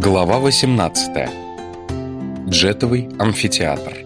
Глава 18. Джетовый амфитеатр.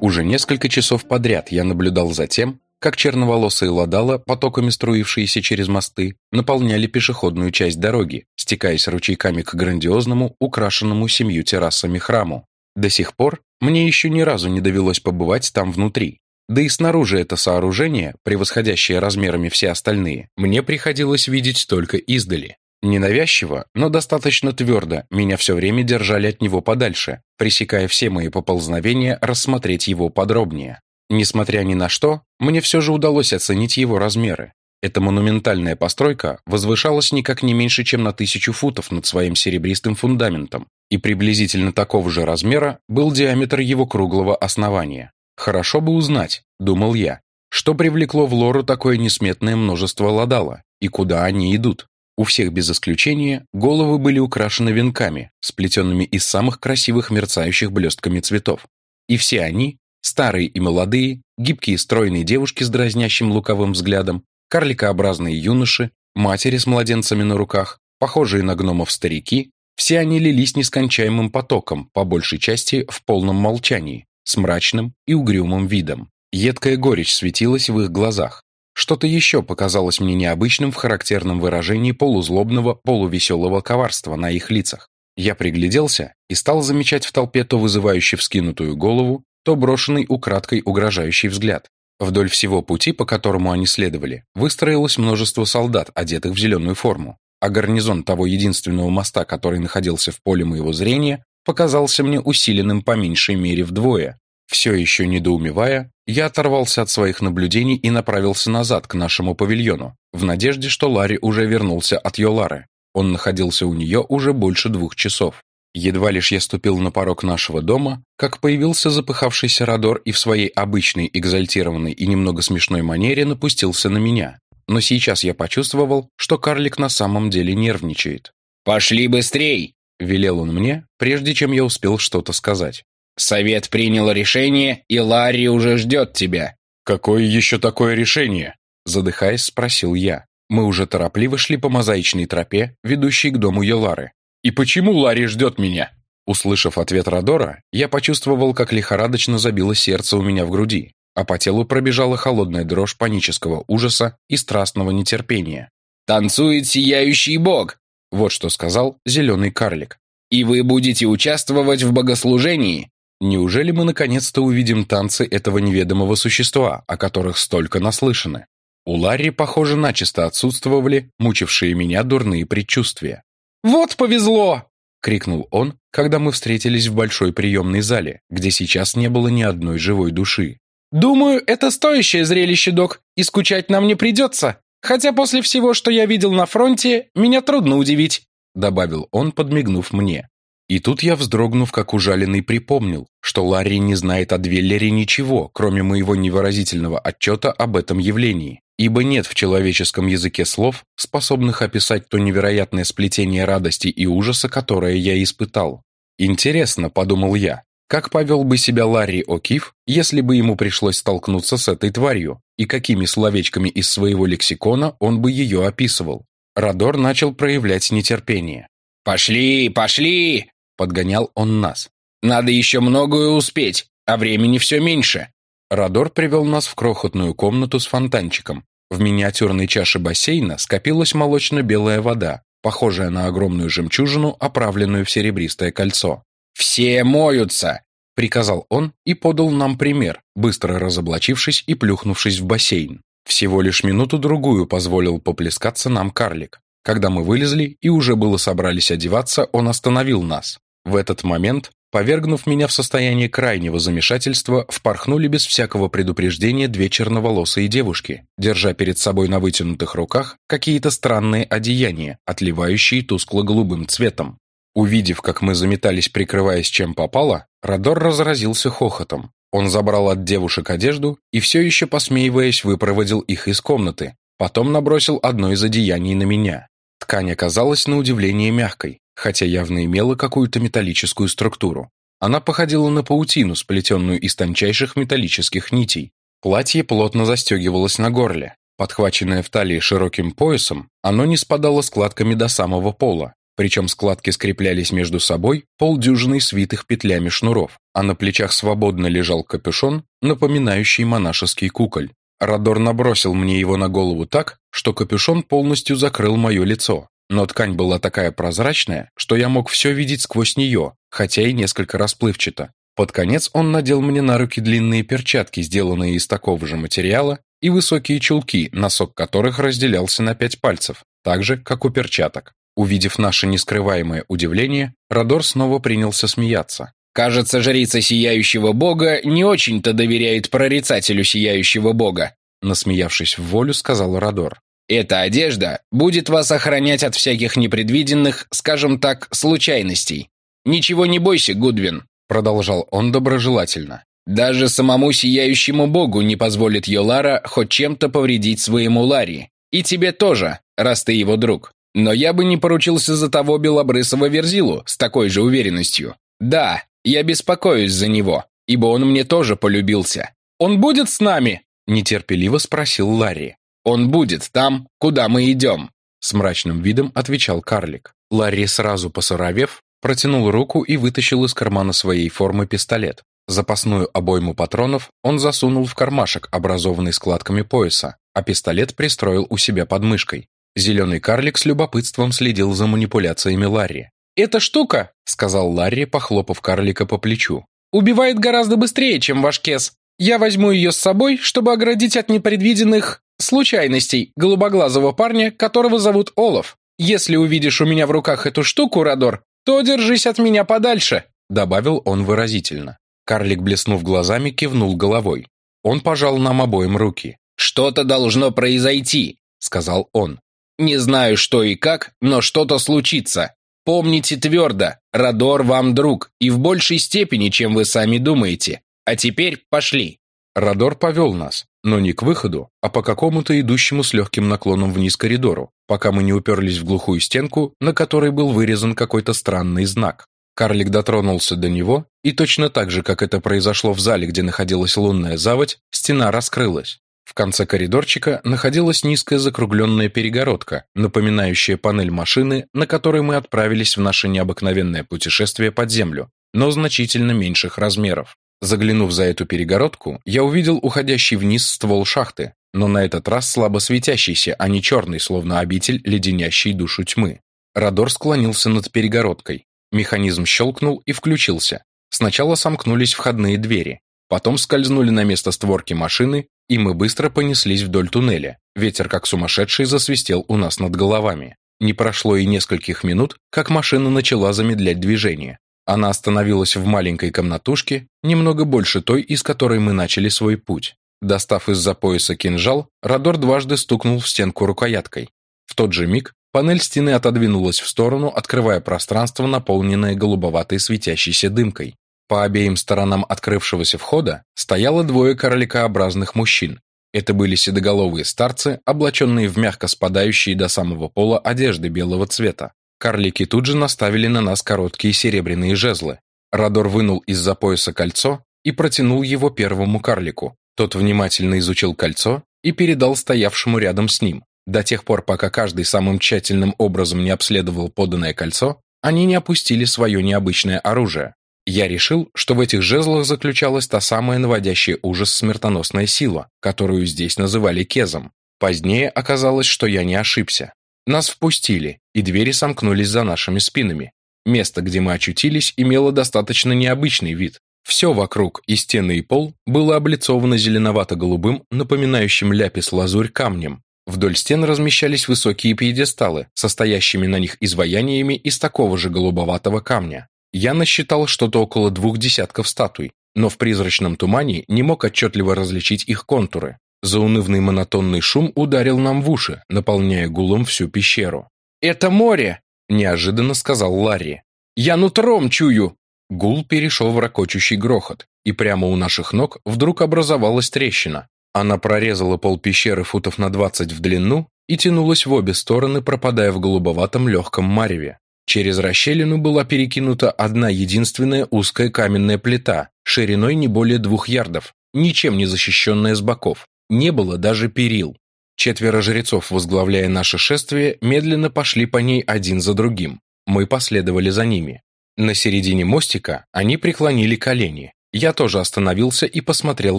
Уже несколько часов подряд я наблюдал за тем, как черноволосые ладала, потоками струившиеся через мосты, наполняли пешеходную часть дороги, стекаясь ручейками к грандиозному, украшенному семью террасами храму. До сих пор мне еще ни разу не довелось побывать там внутри, да и снаружи это сооружение, превосходящее размерами все остальные, мне приходилось видеть только издали. Ненавязчиво, но достаточно твердо меня все время держали от него подальше, пресекая все мои поползновения рассмотреть его подробнее. Несмотря ни на что, мне все же удалось оценить его размеры. Эта монументальная постройка возвышалась никак не меньше, чем на тысячу футов над своим серебристым фундаментом, и приблизительно такого же размера был диаметр его круглого основания. Хорошо бы узнать, думал я, что привлекло в Лору такое несметное множество ладала и куда они идут. У всех без исключения головы были украшены венками, сплетенными из самых красивых мерцающих блестками цветов. И все они, старые и молодые, гибкие стройные девушки с дразнящим луковым взглядом, карликообразные юноши, матери с младенцами на руках, похожие на гномов старики, все они лились нескончаемым потоком, по большей части в полном молчании, с мрачным и угрюмым видом. Едкая горечь светилась в их глазах. Что-то еще показалось мне необычным в характерном выражении полузлобного, полувеселого коварства на их лицах. Я пригляделся и стал замечать в толпе то вызывающе вскинутую голову, то брошенный украдкой угрожающий взгляд. Вдоль всего пути, по которому они следовали, выстроилось множество солдат, одетых в зеленую форму, а гарнизон того единственного моста, который находился в поле моего зрения, показался мне усиленным по меньшей мере вдвое. Все еще недоумевая, я оторвался от своих наблюдений и направился назад к нашему павильону, в надежде, что Ларри уже вернулся от Йолары. Он находился у нее уже больше двух часов. Едва лишь я ступил на порог нашего дома, как появился запыхавшийся Родор и в своей обычной экзальтированной и немного смешной манере напустился на меня. Но сейчас я почувствовал, что карлик на самом деле нервничает. «Пошли быстрей!» — велел он мне, прежде чем я успел что-то сказать. «Совет принял решение, и Ларри уже ждет тебя». «Какое еще такое решение?» — задыхаясь, спросил я. Мы уже торопливо шли по мозаичной тропе, ведущей к дому Йолары. «И почему Ларри ждет меня?» Услышав ответ Родора, я почувствовал, как лихорадочно забило сердце у меня в груди, а по телу пробежала холодная дрожь панического ужаса и страстного нетерпения. «Танцует сияющий бог!» Вот что сказал зеленый карлик. «И вы будете участвовать в богослужении?» Неужели мы наконец-то увидим танцы этого неведомого существа, о которых столько наслышаны? У Ларри, похоже, начисто отсутствовали мучившие меня дурные предчувствия. «Вот повезло!» — крикнул он, когда мы встретились в большой приемной зале, где сейчас не было ни одной живой души. «Думаю, это стоящее зрелище, док, и скучать нам не придется. Хотя после всего, что я видел на фронте, меня трудно удивить», — добавил он, подмигнув мне. И тут я, вздрогнув, как ужаленный, припомнил, что Ларри не знает о Двеллере ничего, кроме моего невыразительного отчета об этом явлении, ибо нет в человеческом языке слов, способных описать то невероятное сплетение радости и ужаса, которое я испытал. «Интересно», — подумал я, как повел бы себя Ларри О'Кив, если бы ему пришлось столкнуться с этой тварью, и какими словечками из своего лексикона он бы ее описывал? Радор начал проявлять нетерпение. «Пошли, пошли!» Подгонял он нас. «Надо еще многое успеть, а времени все меньше». Радор привел нас в крохотную комнату с фонтанчиком. В миниатюрной чаше бассейна скопилась молочно-белая вода, похожая на огромную жемчужину, оправленную в серебристое кольцо. «Все моются!» — приказал он и подал нам пример, быстро разоблачившись и плюхнувшись в бассейн. Всего лишь минуту-другую позволил поплескаться нам карлик. Когда мы вылезли и уже было собрались одеваться, он остановил нас. В этот момент, повергнув меня в состояние крайнего замешательства, впорхнули без всякого предупреждения две черноволосые девушки, держа перед собой на вытянутых руках какие-то странные одеяния, отливающие тускло-голубым цветом. Увидев, как мы заметались, прикрываясь чем попало, Родор разразился хохотом. Он забрал от девушек одежду и все еще, посмеиваясь, выпроводил их из комнаты. Потом набросил одно из одеяний на меня. Ткань оказалась на удивление мягкой, хотя явно имела какую-то металлическую структуру. Она походила на паутину, сплетенную из тончайших металлических нитей. Платье плотно застегивалось на горле. Подхваченное в талии широким поясом, оно не спадало складками до самого пола, причем складки скреплялись между собой полдюжиной свитых петлями шнуров, а на плечах свободно лежал капюшон, напоминающий монашеский куколь. Радор набросил мне его на голову так, что капюшон полностью закрыл мое лицо, но ткань была такая прозрачная, что я мог все видеть сквозь нее, хотя и несколько расплывчато. Под конец он надел мне на руки длинные перчатки, сделанные из такого же материала, и высокие чулки, носок которых разделялся на пять пальцев, так же, как у перчаток. Увидев наше нескрываемое удивление, Радор снова принялся смеяться. «Кажется, жрица Сияющего Бога не очень-то доверяет прорицателю Сияющего Бога», насмеявшись в волю, сказал Радор. «Эта одежда будет вас охранять от всяких непредвиденных, скажем так, случайностей. Ничего не бойся, Гудвин», продолжал он доброжелательно. Даже самому сияющему богу не позволит Йолара хоть чем-то повредить своему Лари. И тебе тоже, раз ты его друг. Но я бы не поручился за того белобрысого Верзилу с такой же уверенностью. Да, я беспокоюсь за него, ибо он мне тоже полюбился. Он будет с нами? Нетерпеливо спросил Ларри. Он будет там, куда мы идем. С мрачным видом отвечал карлик. Ларри сразу посуровев, протянул руку и вытащил из кармана своей формы пистолет. Запасную обойму патронов он засунул в кармашек, образованный складками пояса, а пистолет пристроил у себя под мышкой. Зеленый карлик с любопытством следил за манипуляциями Ларри. «Эта штука», — сказал Ларри, похлопав карлика по плечу, «убивает гораздо быстрее, чем ваш кес. Я возьму ее с собой, чтобы оградить от непредвиденных случайностей голубоглазого парня, которого зовут Олаф. Если увидишь у меня в руках эту штуку, Радор, то держись от меня подальше», — добавил он выразительно. Карлик, блеснув глазами, кивнул головой. Он пожал нам обоим руки. «Что-то должно произойти», — сказал он. «Не знаю, что и как, но что-то случится. Помните твердо, Радор вам друг, и в большей степени, чем вы сами думаете. А теперь пошли». Радор повел нас, но не к выходу, а по какому-то идущему с легким наклоном вниз коридору, пока мы не уперлись в глухую стенку, на которой был вырезан какой-то странный знак. Карлик дотронулся до него, и точно так же, как это произошло в зале, где находилась лунная заводь, стена раскрылась. В конце коридорчика находилась низкая закругленная перегородка, напоминающая панель машины, на которой мы отправились в наше необыкновенное путешествие под землю, но значительно меньших размеров. Заглянув за эту перегородку, я увидел уходящий вниз ствол шахты, но на этот раз слабо светящийся, а не черный, словно обитель, леденящий душу тьмы. Радор склонился над перегородкой. Механизм щелкнул и включился. Сначала сомкнулись входные двери, потом скользнули на место створки машины, и мы быстро понеслись вдоль туннеля. Ветер, как сумасшедший, засвистел у нас над головами. Не прошло и нескольких минут, как машина начала замедлять движение. Она остановилась в маленькой комнатушке, немного больше той, из которой мы начали свой путь. Достав из-за пояса кинжал, Радор дважды стукнул в стенку рукояткой. В тот же миг Панель стены отодвинулась в сторону, открывая пространство, наполненное голубоватой светящейся дымкой. По обеим сторонам открывшегося входа стояло двое карликообразных мужчин. Это были седоголовые старцы, облаченные в мягко спадающие до самого пола одежды белого цвета. Карлики тут же наставили на нас короткие серебряные жезлы. Радор вынул из-за пояса кольцо и протянул его первому карлику. Тот внимательно изучил кольцо и передал стоявшему рядом с ним. До тех пор, пока каждый самым тщательным образом не обследовал поданное кольцо, они не опустили свое необычное оружие. Я решил, что в этих жезлах заключалась та самая наводящая ужас смертоносная сила, которую здесь называли кезом. Позднее оказалось, что я не ошибся. Нас впустили, и двери сомкнулись за нашими спинами. Место, где мы очутились, имело достаточно необычный вид. Все вокруг, и стены, и пол, было облицовано зеленовато-голубым, напоминающим ляпис-лазурь камнем, Вдоль стен размещались высокие пьедесталы, состоящими на них изваяниями из такого же голубоватого камня. Я насчитал что-то около двух десятков статуй, но в призрачном тумане не мог отчетливо различить их контуры. Заунывный монотонный шум ударил нам в уши, наполняя гулом всю пещеру. «Это море!» – неожиданно сказал Ларри. «Я нутром чую!» Гул перешел в ракочущий грохот, и прямо у наших ног вдруг образовалась трещина, она прорезала пол пещеры футов на 20 в длину и тянулась в обе стороны, пропадая в голубоватом легком мареве. Через расщелину была перекинута одна единственная узкая каменная плита, шириной не более двух ярдов, ничем не защищенная с боков. Не было даже перил. Четверо жрецов, возглавляя наше шествие, медленно пошли по ней один за другим. Мы последовали за ними. На середине мостика они преклонили колени. Я тоже остановился и посмотрел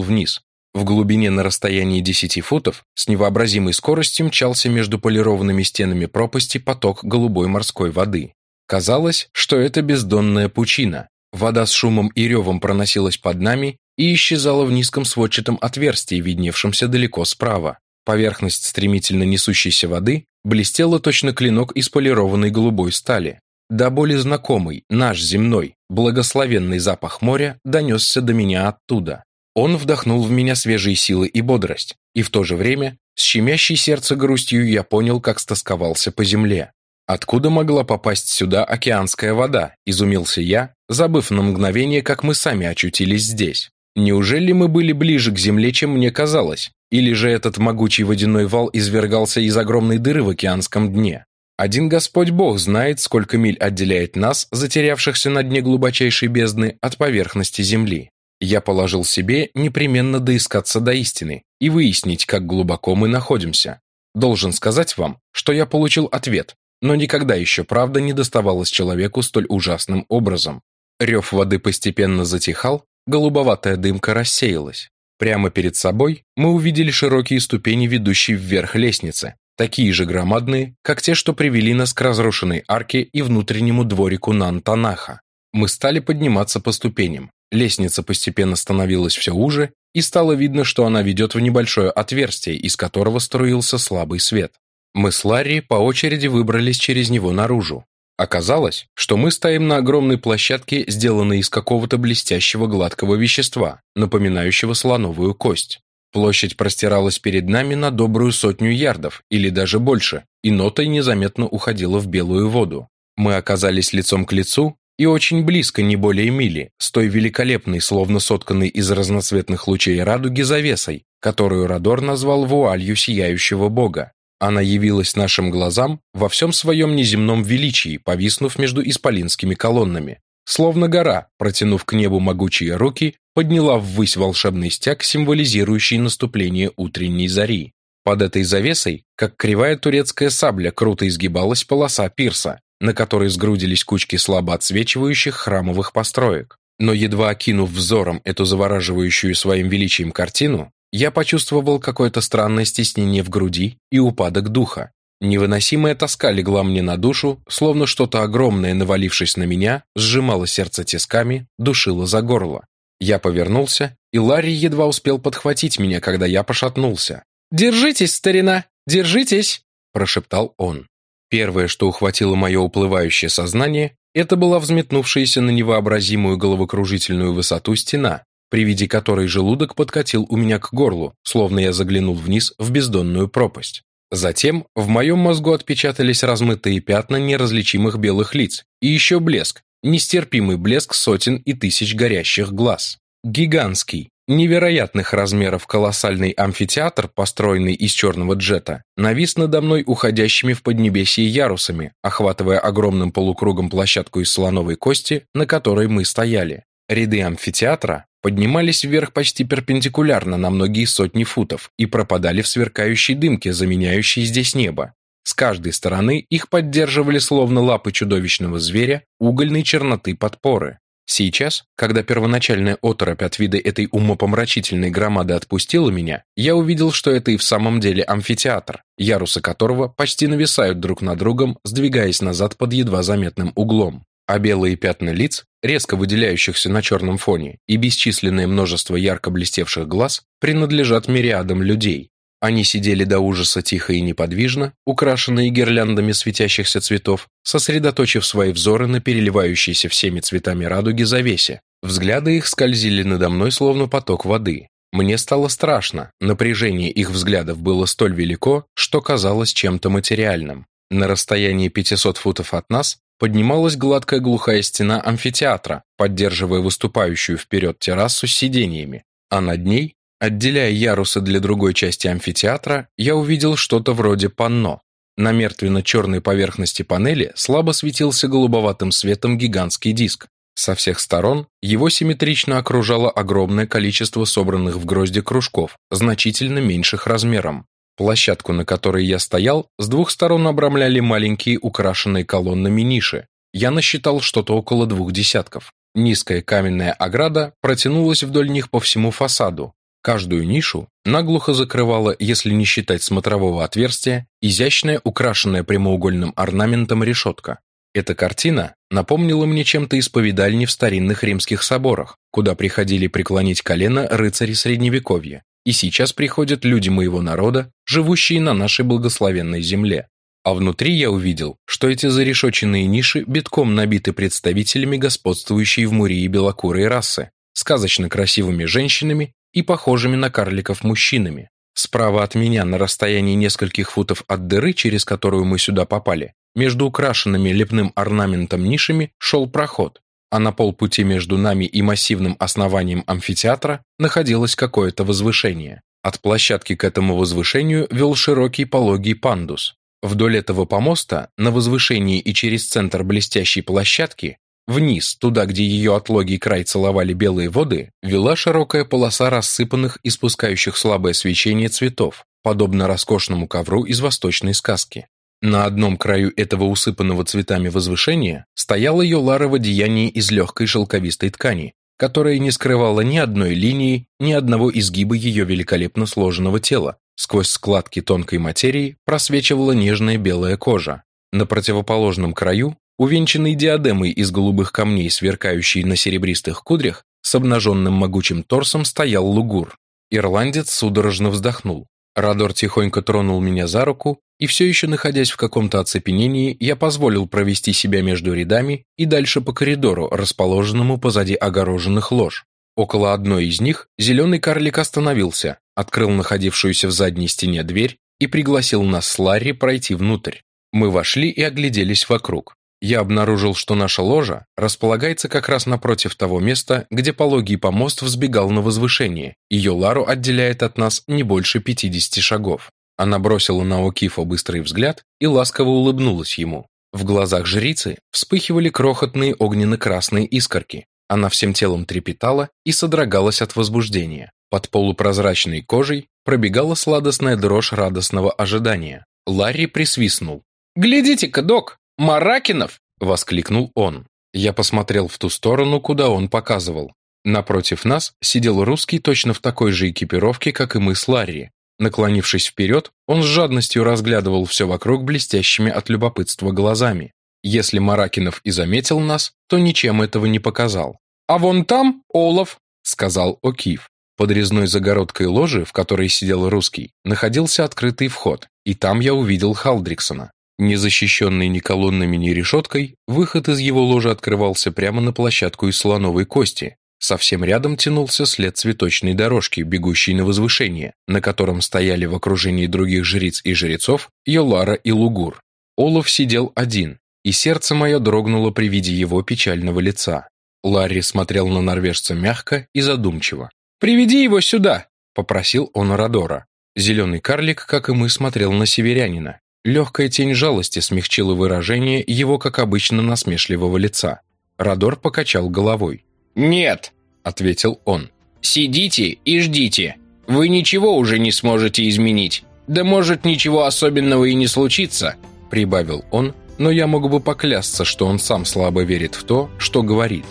вниз. В глубине на расстоянии 10 футов с невообразимой скоростью мчался между полированными стенами пропасти поток голубой морской воды. Казалось, что это бездонная пучина. Вода с шумом и ревом проносилась под нами и исчезала в низком сводчатом отверстии, видневшемся далеко справа. Поверхность стремительно несущейся воды блестела точно клинок из полированной голубой стали. Да более знакомый, наш земной, благословенный запах моря донесся до меня оттуда. Он вдохнул в меня свежие силы и бодрость, и в то же время, с щемящей сердце грустью, я понял, как стосковался по земле. Откуда могла попасть сюда океанская вода, изумился я, забыв на мгновение, как мы сами очутились здесь. Неужели мы были ближе к земле, чем мне казалось? Или же этот могучий водяной вал извергался из огромной дыры в океанском дне? Один Господь Бог знает, сколько миль отделяет нас, затерявшихся на дне глубочайшей бездны, от поверхности земли. Я положил себе непременно доискаться до истины и выяснить, как глубоко мы находимся. Должен сказать вам, что я получил ответ, но никогда еще правда не доставалась человеку столь ужасным образом. Рев воды постепенно затихал, голубоватая дымка рассеялась. Прямо перед собой мы увидели широкие ступени, ведущие вверх лестницы, такие же громадные, как те, что привели нас к разрушенной арке и внутреннему дворику Нантанаха. Мы стали подниматься по ступеням. Лестница постепенно становилась все уже, и стало видно, что она ведет в небольшое отверстие, из которого струился слабый свет. Мы с Ларри по очереди выбрались через него наружу. Оказалось, что мы стоим на огромной площадке, сделанной из какого-то блестящего гладкого вещества, напоминающего слоновую кость. Площадь простиралась перед нами на добрую сотню ярдов, или даже больше, и нотой незаметно уходила в белую воду. Мы оказались лицом к лицу и очень близко, не более мили, с той великолепной, словно сотканной из разноцветных лучей радуги завесой, которую Радор назвал вуалью сияющего бога. Она явилась нашим глазам во всем своем неземном величии, повиснув между исполинскими колоннами. Словно гора, протянув к небу могучие руки, подняла ввысь волшебный стяг, символизирующий наступление утренней зари. Под этой завесой, как кривая турецкая сабля, круто изгибалась полоса пирса, на которой сгрудились кучки слабо отсвечивающих храмовых построек. Но едва окинув взором эту завораживающую своим величием картину, я почувствовал какое-то странное стеснение в груди и упадок духа. Невыносимая тоска легла мне на душу, словно что-то огромное, навалившись на меня, сжимало сердце тисками, душило за горло. Я повернулся, и Ларри едва успел подхватить меня, когда я пошатнулся. «Держитесь, старина, держитесь!» – прошептал он. Первое, что ухватило мое уплывающее сознание, это была взметнувшаяся на невообразимую головокружительную высоту стена, при виде которой желудок подкатил у меня к горлу, словно я заглянул вниз в бездонную пропасть. Затем в моем мозгу отпечатались размытые пятна неразличимых белых лиц и еще блеск, нестерпимый блеск сотен и тысяч горящих глаз. Гигантский, невероятных размеров колоссальный амфитеатр, построенный из черного джета, навис надо мной уходящими в поднебесье ярусами, охватывая огромным полукругом площадку из слоновой кости, на которой мы стояли. Ряды амфитеатра поднимались вверх почти перпендикулярно на многие сотни футов и пропадали в сверкающей дымке, заменяющей здесь небо. С каждой стороны их поддерживали словно лапы чудовищного зверя угольной черноты подпоры. Сейчас, когда первоначальная оторопь от вида этой умопомрачительной громады отпустила меня, я увидел, что это и в самом деле амфитеатр, ярусы которого почти нависают друг над другом, сдвигаясь назад под едва заметным углом. А белые пятна лиц, резко выделяющихся на черном фоне, и бесчисленное множество ярко блестевших глаз принадлежат мириадам людей, они сидели до ужаса тихо и неподвижно, украшенные гирляндами светящихся цветов, сосредоточив свои взоры на переливающейся всеми цветами радуги завесе. Взгляды их скользили надо мной, словно поток воды. Мне стало страшно, напряжение их взглядов было столь велико, что казалось чем-то материальным. На расстоянии 500 футов от нас поднималась гладкая глухая стена амфитеатра, поддерживая выступающую вперед террасу с сидениями, а над ней Отделяя ярусы для другой части амфитеатра, я увидел что-то вроде панно. На мертвенно-черной поверхности панели слабо светился голубоватым светом гигантский диск. Со всех сторон его симметрично окружало огромное количество собранных в грозди кружков, значительно меньших размером. Площадку, на которой я стоял, с двух сторон обрамляли маленькие украшенные колоннами ниши. Я насчитал что-то около двух десятков. Низкая каменная ограда протянулась вдоль них по всему фасаду. Каждую нишу наглухо закрывала, если не считать смотрового отверстия, изящная, украшенная прямоугольным орнаментом решетка. Эта картина напомнила мне чем-то исповедальни в старинных римских соборах, куда приходили преклонить колено рыцари Средневековья и сейчас приходят люди моего народа, живущие на нашей благословенной земле. А внутри я увидел, что эти зарешоченные ниши битком набиты представителями господствующей в Мурии белокурой расы, сказочно красивыми женщинами и похожими на карликов мужчинами. Справа от меня, на расстоянии нескольких футов от дыры, через которую мы сюда попали, между украшенными лепным орнаментом нишами шел проход, а на полпути между нами и массивным основанием амфитеатра находилось какое-то возвышение. От площадки к этому возвышению вел широкий пологий пандус. Вдоль этого помоста, на возвышении и через центр блестящей площадки, вниз, туда, где ее отлогий край целовали белые воды, вела широкая полоса рассыпанных и спускающих слабое свечение цветов, подобно роскошному ковру из восточной сказки. На одном краю этого усыпанного цветами возвышения стояла Йолара в одеянии из легкой шелковистой ткани, которая не скрывала ни одной линии, ни одного изгиба ее великолепно сложенного тела. Сквозь складки тонкой материи просвечивала нежная белая кожа. На противоположном краю, увенчанный диадемой из голубых камней, сверкающей на серебристых кудрях, с обнаженным могучим торсом стоял лугур. Ирландец судорожно вздохнул. Радор тихонько тронул меня за руку, и все еще находясь в каком-то оцепенении, я позволил провести себя между рядами и дальше по коридору, расположенному позади огороженных лож. Около одной из них зеленый карлик остановился, открыл находившуюся в задней стене дверь и пригласил нас с Ларри пройти внутрь. Мы вошли и огляделись вокруг я обнаружил, что наша ложа располагается как раз напротив того места, где пологий помост взбегал на возвышение, ее Лару отделяет от нас не больше 50 шагов. Она бросила на Окифа быстрый взгляд и ласково улыбнулась ему. В глазах жрицы вспыхивали крохотные огненно-красные искорки. Она всем телом трепетала и содрогалась от возбуждения. Под полупрозрачной кожей пробегала сладостная дрожь радостного ожидания. Ларри присвистнул. «Глядите-ка, док, «Маракинов!» — воскликнул он. Я посмотрел в ту сторону, куда он показывал. Напротив нас сидел русский точно в такой же экипировке, как и мы с Ларри. Наклонившись вперед, он с жадностью разглядывал все вокруг блестящими от любопытства глазами. Если Маракинов и заметил нас, то ничем этого не показал. «А вон там Олаф», — сказал Окиф. Под резной загородкой ложи, в которой сидел русский, находился открытый вход, и там я увидел Халдриксона. Незащищенный ни колоннами, ни решеткой, выход из его ложи открывался прямо на площадку из слоновой кости. Совсем рядом тянулся след цветочной дорожки, бегущей на возвышение, на котором стояли в окружении других жриц и жрецов Йолара и Лугур. Олаф сидел один, и сердце мое дрогнуло при виде его печального лица. Ларри смотрел на норвежца мягко и задумчиво. «Приведи его сюда!» — попросил он Радора. Зеленый карлик, как и мы, смотрел на северянина. Легкая тень жалости смягчила выражение его, как обычно, насмешливого лица. Радор покачал головой. «Нет», — ответил он. «Сидите и ждите. Вы ничего уже не сможете изменить. Да может, ничего особенного и не случится», — прибавил он, но я мог бы поклясться, что он сам слабо верит в то, что говорит.